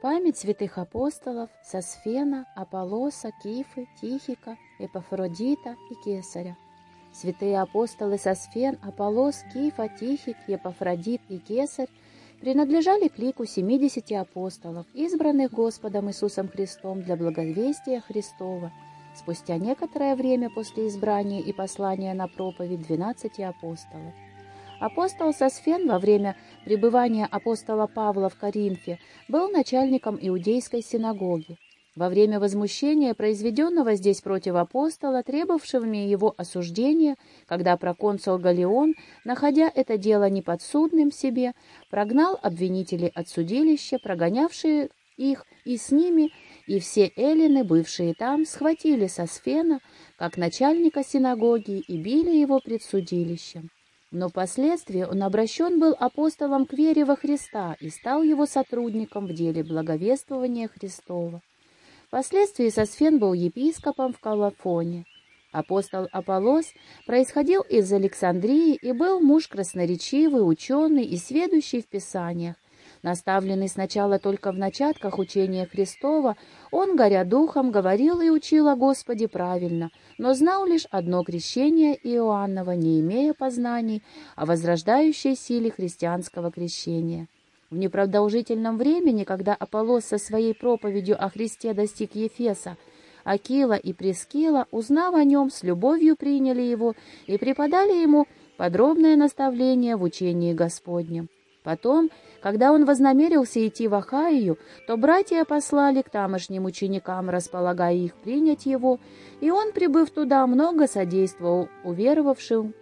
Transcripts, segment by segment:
Память святых апостолов Сосфена, Аполлоса, Кифы, Тихика, Эпафродита и Кесаря. Святые апостолы Сосфен, Аполлос, Кифа, Тихик, Епафродит и Кесарь принадлежали к лику 70 апостолов, избранных Господом Иисусом Христом для благовестия Христова, спустя некоторое время после избрания и послания на проповедь 12 апостолов. Апостол Сосфен во время пребывания апостола Павла в Коринфе был начальником иудейской синагоги. Во время возмущения, произведенного здесь против апостола, требовавшими его осуждения, когда проконсул Галион, находя это дело неподсудным себе, прогнал обвинителей от судилища, прогонявшие их, и с ними, и все эллины, бывшие там, схватили Сосфена, как начальника синагоги, и били его пред судилищем. Но впоследствии он обращен был апостолом к вере во Христа и стал его сотрудником в деле благовествования Христова. Впоследствии Сосфен был епископом в Калафоне. Апостол Аполлос происходил из Александрии и был муж красноречивый, ученый и сведущий в Писаниях, Наставленный сначала только в начатках учения Христова, он, горя духом, говорил и учил о Господе правильно, но знал лишь одно крещение Иоаннова, не имея познаний о возрождающей силе христианского крещения. В непродолжительном времени, когда Аполлос со своей проповедью о Христе достиг Ефеса, Акила и Прескила, узнав о нем, с любовью приняли его и преподали ему подробное наставление в учении Господнем. Потом, когда он вознамерился идти в Ахаию, то братья послали к тамошним ученикам, располагая их принять его, и он, прибыв туда, много содействовал уверовавшим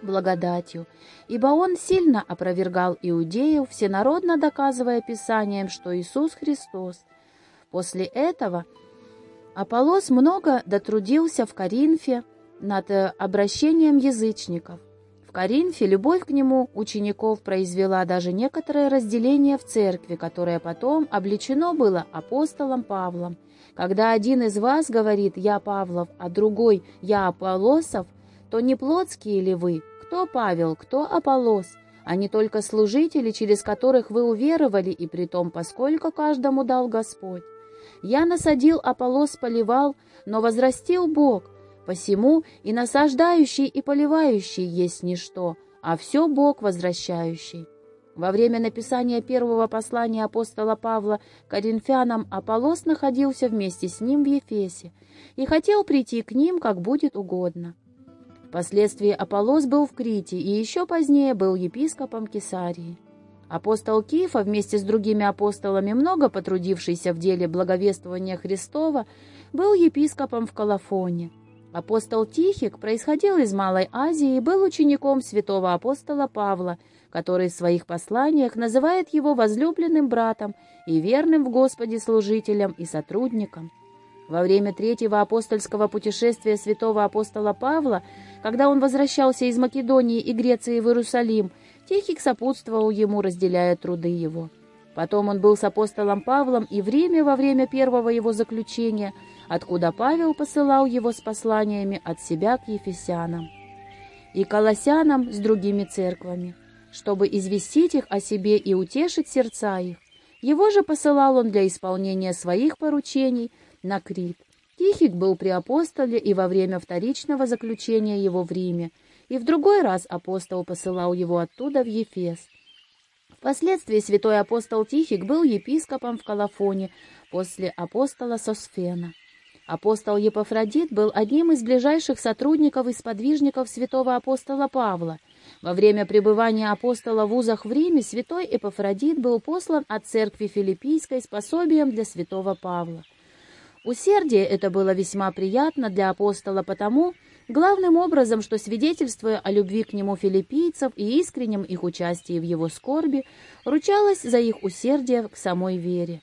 благодатью, ибо он сильно опровергал иудеев, всенародно доказывая Писанием, что Иисус Христос. После этого Аполлос много дотрудился в Коринфе над обращением язычников, Коринфе любовь к нему учеников произвела даже некоторое разделение в церкви, которое потом обличено было апостолом Павлом. Когда один из вас говорит «я Павлов», а другой «я Аполосов», то не плотские ли вы? Кто Павел, кто Аполос? Они только служители, через которых вы уверовали, и при том, поскольку каждому дал Господь. Я насадил, Аполос поливал, но возрастил Бог. Посему и насаждающий, и поливающий есть ничто, а все Бог возвращающий. Во время написания первого послания апостола Павла коринфянам Аполлос находился вместе с ним в Ефесе и хотел прийти к ним, как будет угодно. Впоследствии Аполлос был в Крите и еще позднее был епископом Кесарии. Апостол Кифа вместе с другими апостолами, много потрудившийся в деле благовествования Христова, был епископом в Колофоне – Апостол Тихик происходил из Малой Азии и был учеником святого апостола Павла, который в своих посланиях называет его возлюбленным братом и верным в Господе служителем и сотрудником. Во время третьего апостольского путешествия святого апостола Павла, когда он возвращался из Македонии и Греции в Иерусалим, Тихик сопутствовал ему, разделяя труды его. Потом он был с апостолом Павлом и в Риме во время первого его заключения – откуда Павел посылал его с посланиями от себя к Ефесянам и колосянам с другими церквами, чтобы известить их о себе и утешить сердца их. Его же посылал он для исполнения своих поручений на Крит. Тихик был при апостоле и во время вторичного заключения его в Риме, и в другой раз апостол посылал его оттуда в Ефес. Впоследствии святой апостол Тихик был епископом в Калафоне после апостола Сосфена. Апостол Епафродит был одним из ближайших сотрудников и сподвижников святого апостола Павла. Во время пребывания апостола в узах в Риме святой Епафродит был послан от церкви филиппийской с пособием для святого Павла. Усердие это было весьма приятно для апостола потому, главным образом, что свидетельствуя о любви к нему филиппийцев и искреннем их участии в его скорби, ручалось за их усердие к самой вере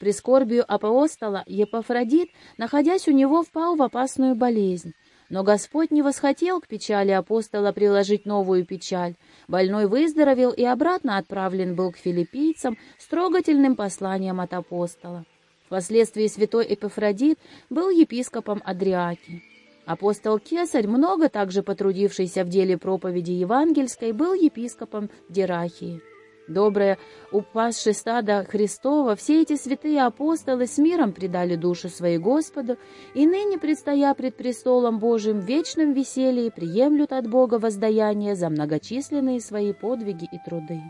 прискорбию апостола Епафродит, находясь у него, впал в опасную болезнь. Но Господь не восхотел к печали апостола приложить новую печаль. Больной выздоровел и обратно отправлен был к филиппийцам с трогательным посланием от апостола. Впоследствии святой Эпифродит был епископом Адриаки. Апостол Кесарь, много также потрудившийся в деле проповеди евангельской, был епископом Дирахии. Доброе упасшее стадо Христова, все эти святые апостолы с миром предали душу своей Господу, и ныне, предстоя пред престолом Божиим в вечном веселье, приемлют от Бога воздаяние за многочисленные свои подвиги и труды.